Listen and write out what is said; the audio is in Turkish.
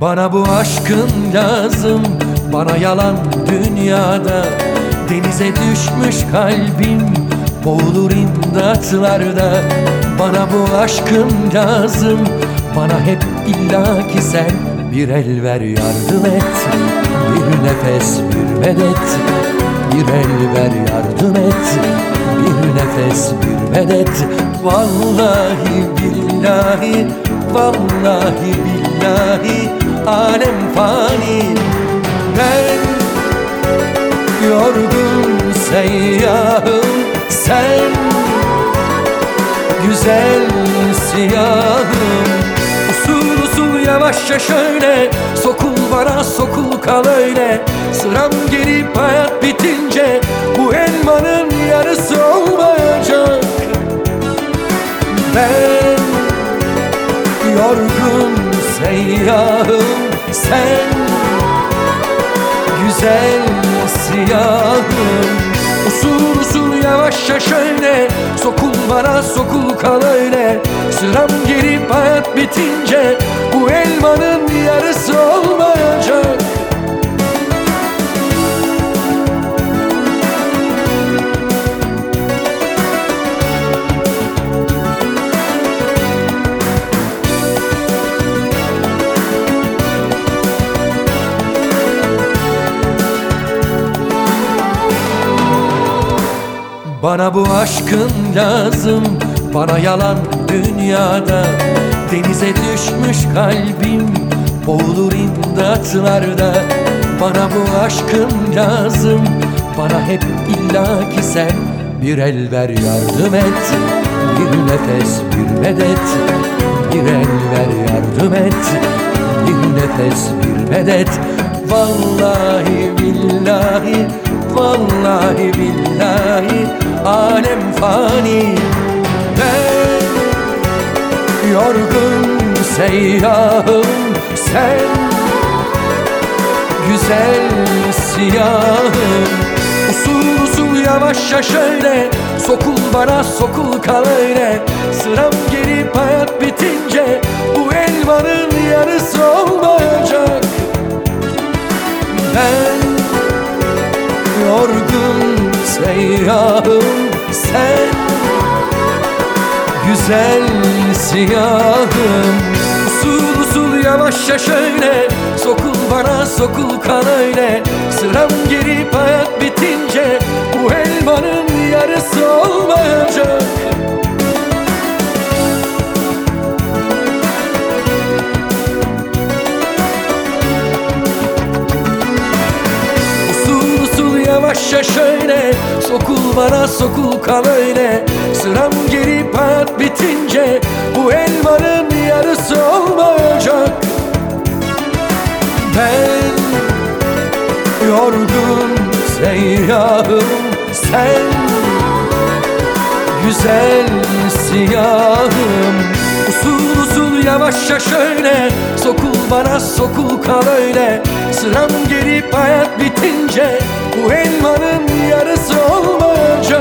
Bana bu aşkın lazım Bana yalan dünyada. Denize düşmüş kalbim Boğulur imdatlarda. Bana bu aşkın lazım Bana hep illaki sen Bir el ver yardım et. Bir nefes bir medet Bir el ver yardım et. Bir nefes bir medet. Vallahi billahi Vallahi billahi Alem fani. Ben yorgun seyyahım Sen güzel siyahım Usul usul yavaşça şöyle Sokul bana sokul kal öyle. Sıram gelip hayat bitince Bu elmanın yarısı seyyahım Sen. Güzel siyahım. Usul usul yavaşça şöyle. Sokul bana sokul kal öyle. Sıram gelip hayat bitince Bana bu aşkın lazım Bana yalan dünyada. Denize düşmüş kalbim Boğulur imdatlarda. Bana bu aşkın lazım Bana hep illaki sen Bir el ver yardım et. Bir nefes bir medet Bir el ver yardım et. Bir nefes bir medet. Vallahi billahi Vallahi billahi alem fani. Ben yorgun seyyahım Sen güzel siyahım. Usul usul yavaşça şöyle Sokul bana sokul kal öyle. Sıram gelip hayat bitince Bu elmanın yarısı olmayacak. Ben seyyahım sen. Güzel siyahım. Usul usul yavaşça şöyle. Sokul bana sokul kan öyle. Sıram gelip hayat bitince Bu elmanın yarısı olmayacak yavaşça şöyle Sokul bana sokul kal öyle. Sıram gelip hayat bitince Bu elmanın yarısı olmayacak. Ben yorgun seyyahım Sen. Güzel siyahım. Usul usul yavaşça şöyle Sokul bana sokul kal öyle. Sıram gelip hayat bitince Bu elmanın yarısı olmayacak